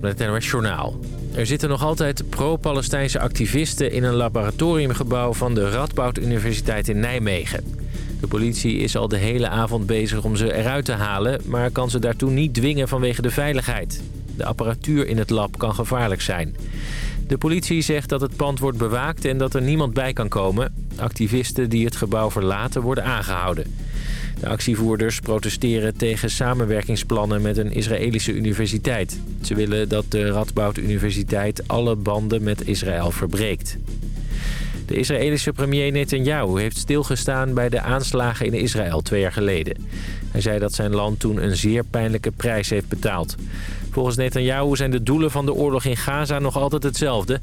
Met het NOS Journaal. Er zitten nog altijd pro-Palestijnse activisten in een laboratoriumgebouw van de Radboud Universiteit in Nijmegen. De politie is al de hele avond bezig om ze eruit te halen, maar kan ze daartoe niet dwingen vanwege de veiligheid. De apparatuur in het lab kan gevaarlijk zijn. De politie zegt dat het pand wordt bewaakt en dat er niemand bij kan komen. Activisten die het gebouw verlaten worden aangehouden. De actievoerders protesteren tegen samenwerkingsplannen met een Israëlische universiteit. Ze willen dat de Radboud Universiteit alle banden met Israël verbreekt. De Israëlische premier Netanyahu heeft stilgestaan bij de aanslagen in Israël twee jaar geleden. Hij zei dat zijn land toen een zeer pijnlijke prijs heeft betaald. Volgens Netanyahu zijn de doelen van de oorlog in Gaza nog altijd hetzelfde.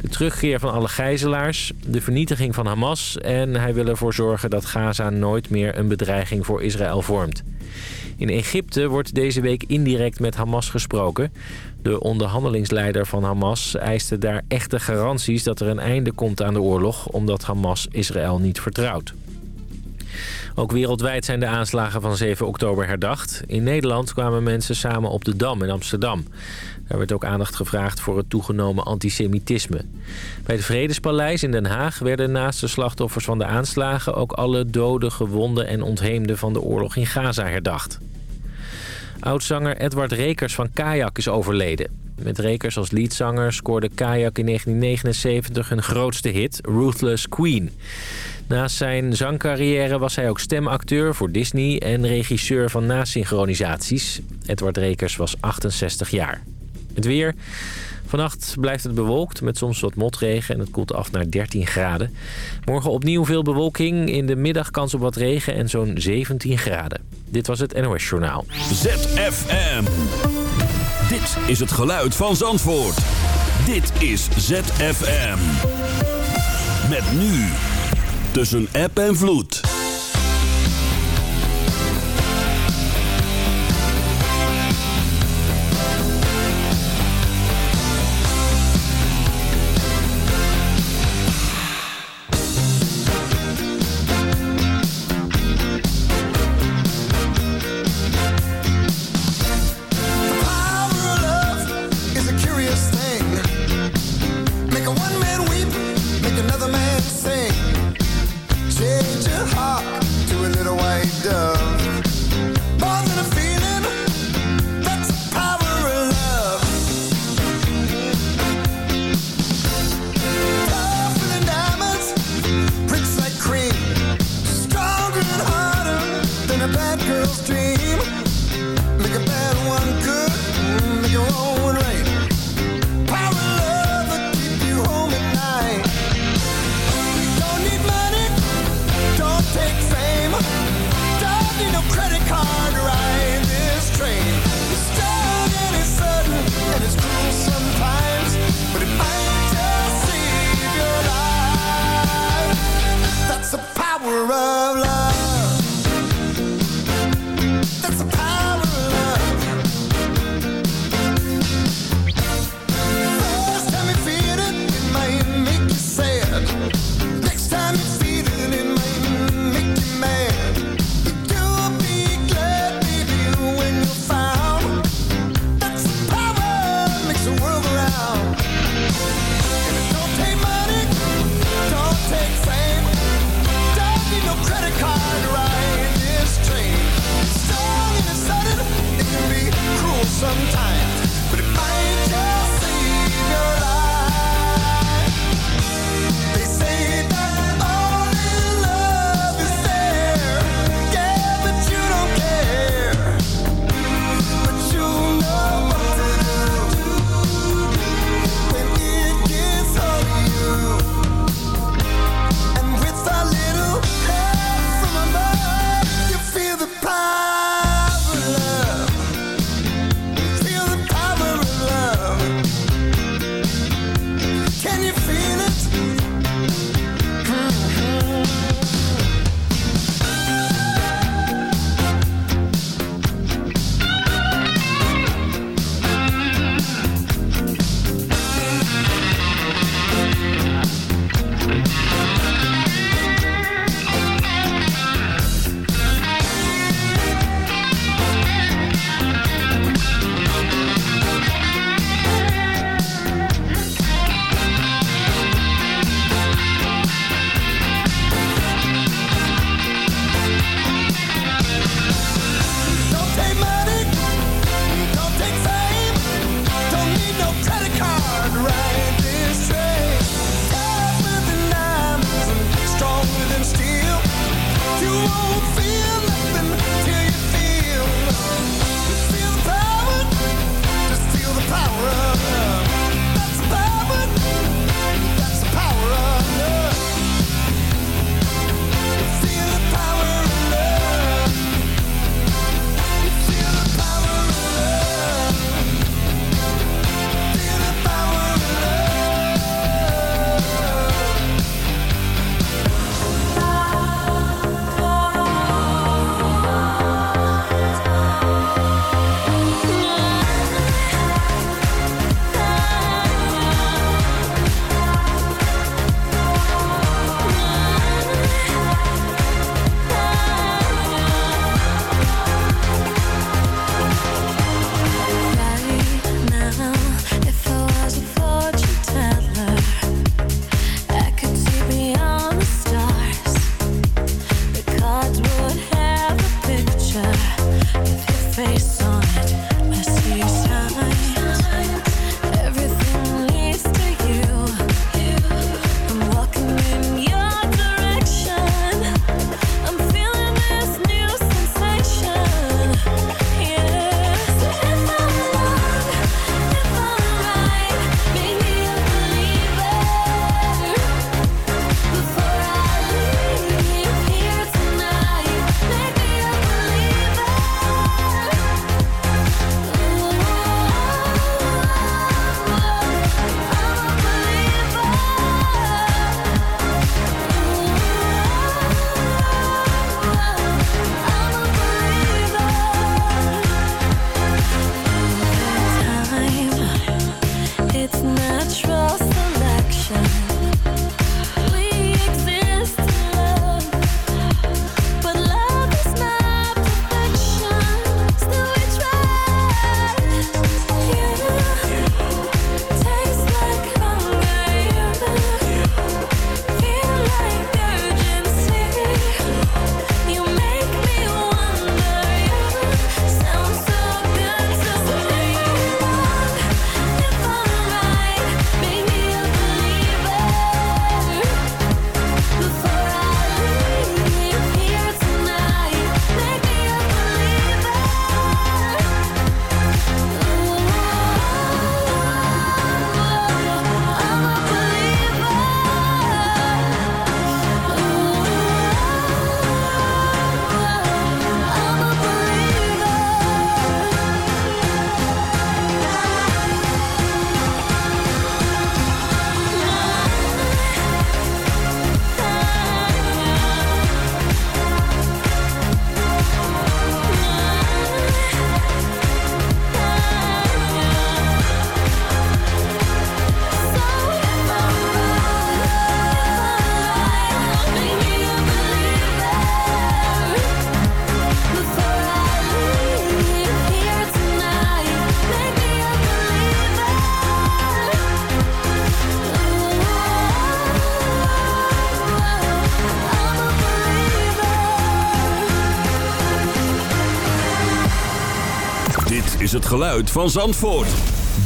De terugkeer van alle gijzelaars, de vernietiging van Hamas... en hij wil ervoor zorgen dat Gaza nooit meer een bedreiging voor Israël vormt. In Egypte wordt deze week indirect met Hamas gesproken. De onderhandelingsleider van Hamas eiste daar echte garanties dat er een einde komt aan de oorlog... omdat Hamas Israël niet vertrouwt. Ook wereldwijd zijn de aanslagen van 7 oktober herdacht. In Nederland kwamen mensen samen op de Dam in Amsterdam. Daar werd ook aandacht gevraagd voor het toegenomen antisemitisme. Bij het Vredespaleis in Den Haag werden naast de slachtoffers van de aanslagen... ook alle doden, gewonden en ontheemden van de oorlog in Gaza herdacht. Oudzanger Edward Rekers van Kajak is overleden. Met Rekers als leadzanger scoorde Kajak in 1979 hun grootste hit, Ruthless Queen. Naast zijn zangcarrière was hij ook stemacteur voor Disney en regisseur van nasynchronisaties. Edward Rekers was 68 jaar. Het weer. Vannacht blijft het bewolkt met soms wat motregen en het koelt af naar 13 graden. Morgen opnieuw veel bewolking, in de middag kans op wat regen en zo'n 17 graden. Dit was het NOS Journaal. ZFM. Dit is het geluid van Zandvoort. Dit is ZFM. Met nu tussen app en vloed. Geluid van Zandvoort.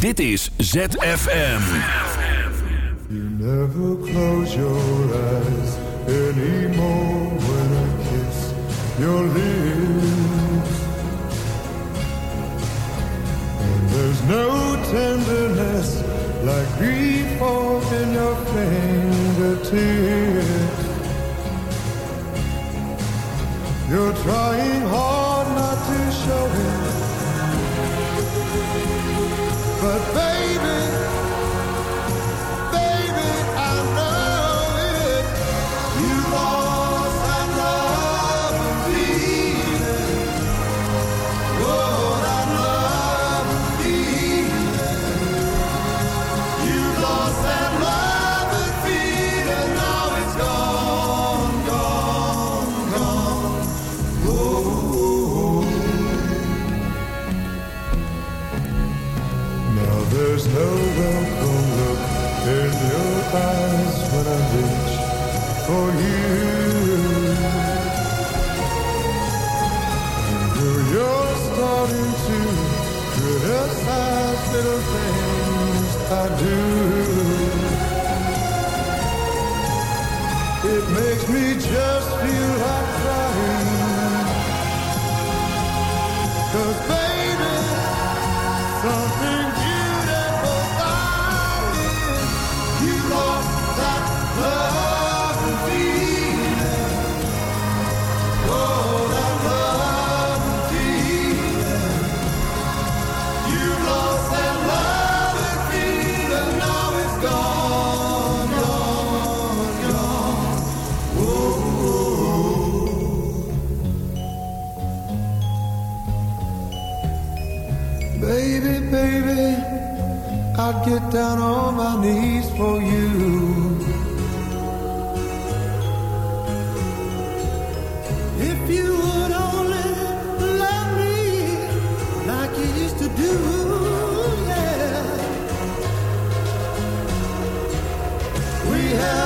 Dit is ZFM. You never close your eyes anymore when I kiss your lips. And there's no tenderness like grief in your fingertips. You're trying hard not to show it. But get down on my knees for you. If you would only love me like you used to do, yeah. We had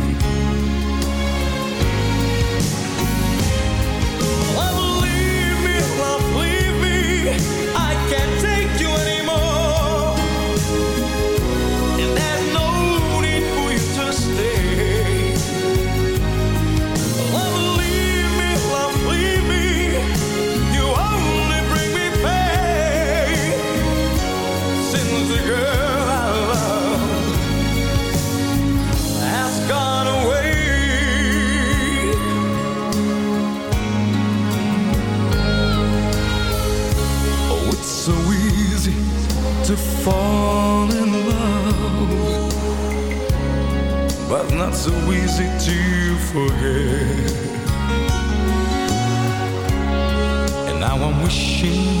fall in love But not so easy to forget. And now I'm wishing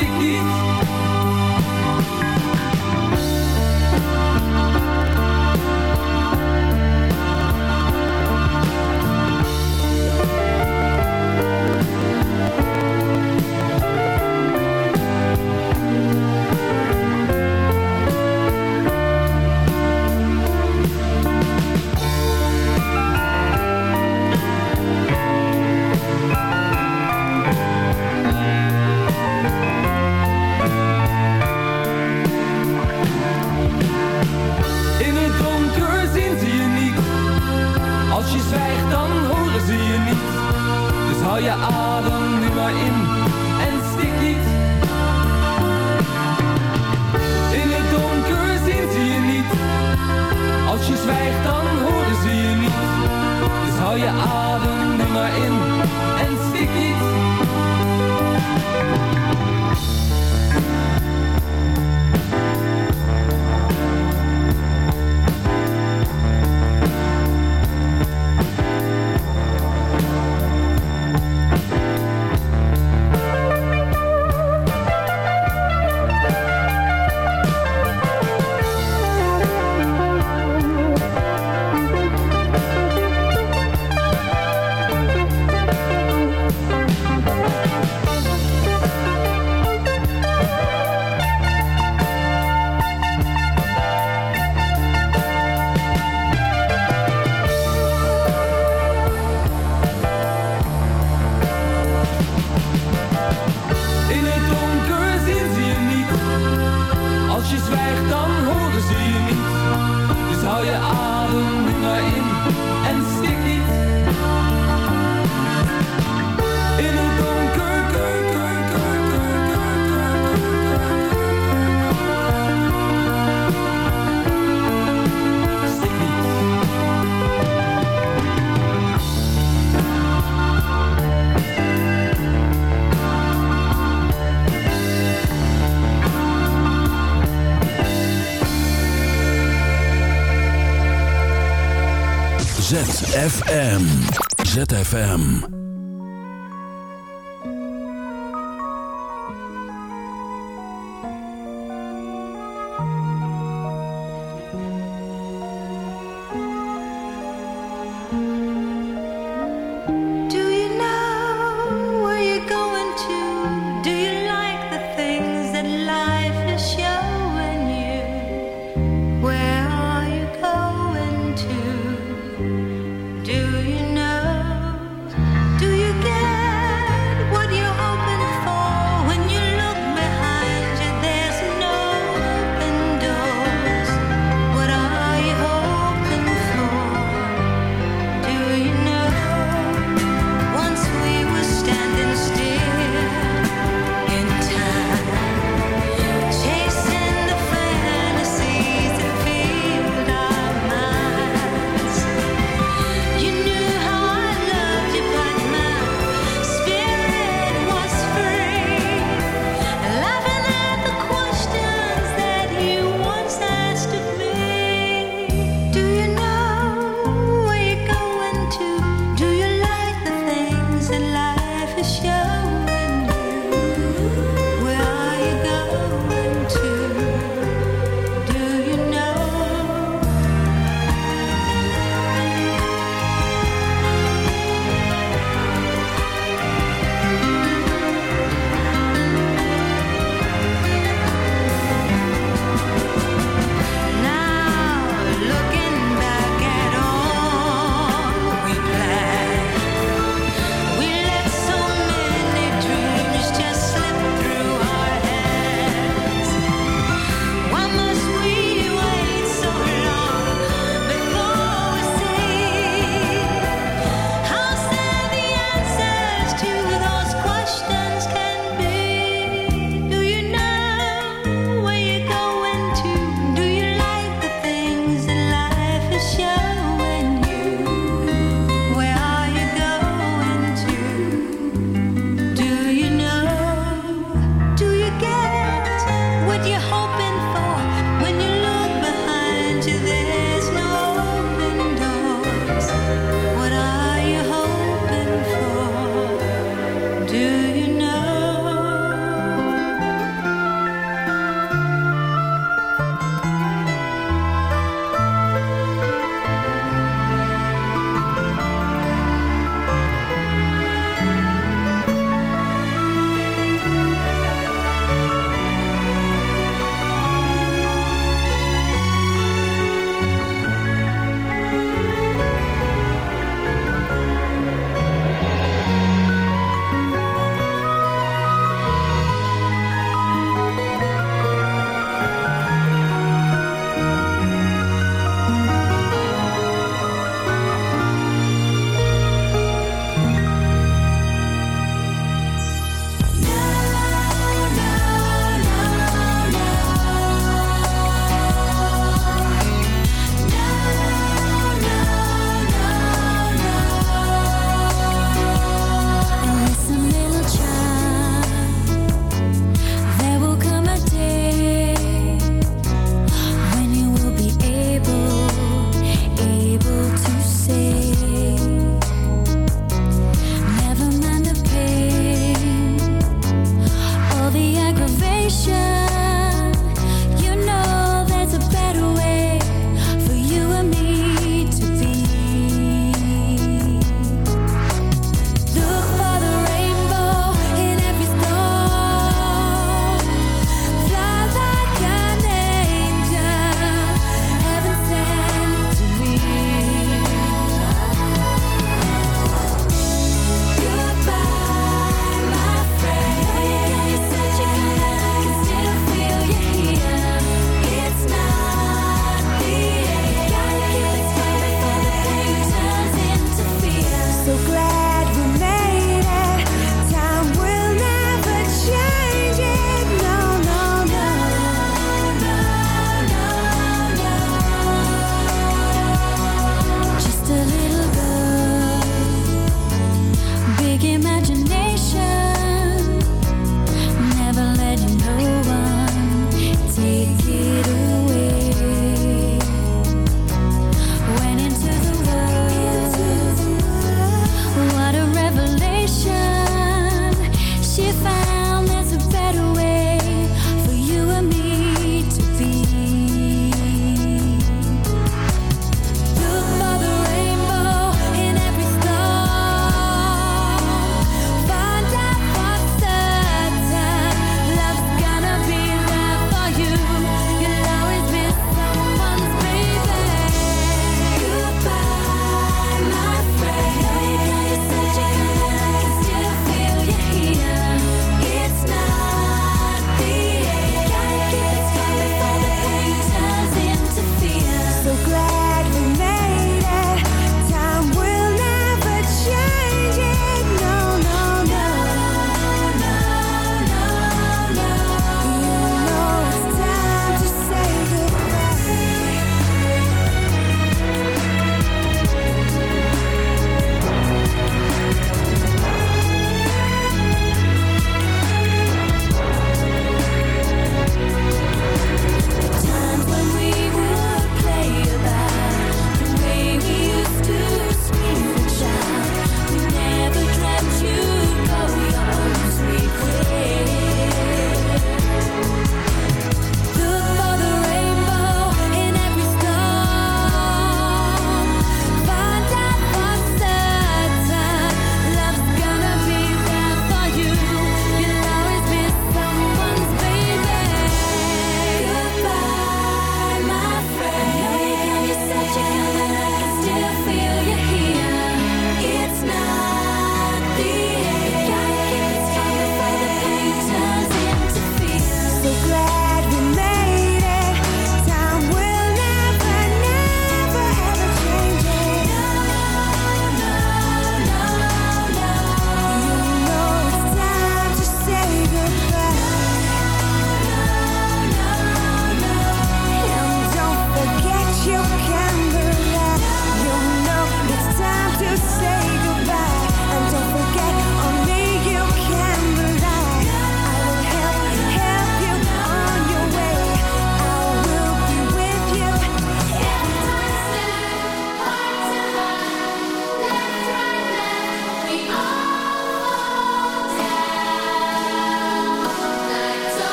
stik niet ZFM. ZFM.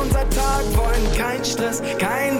Unser Tag. Wollen kein Stress, kein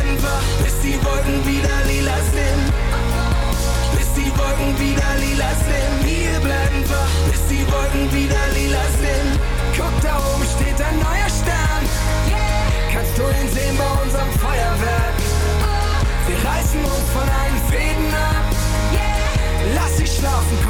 bleiben bis die Wolken wieder lila sind. Bis die Wolken wieder lila sind. Wir bleiben wach, bis die Wolken wieder lila sind. Guck, da oben steht ein neuer Stern. Kannst du ihn sehen bei unserem Feuerwerk? Wir reißen uns von allen Fäden ab. Lass dich schlafen, komm,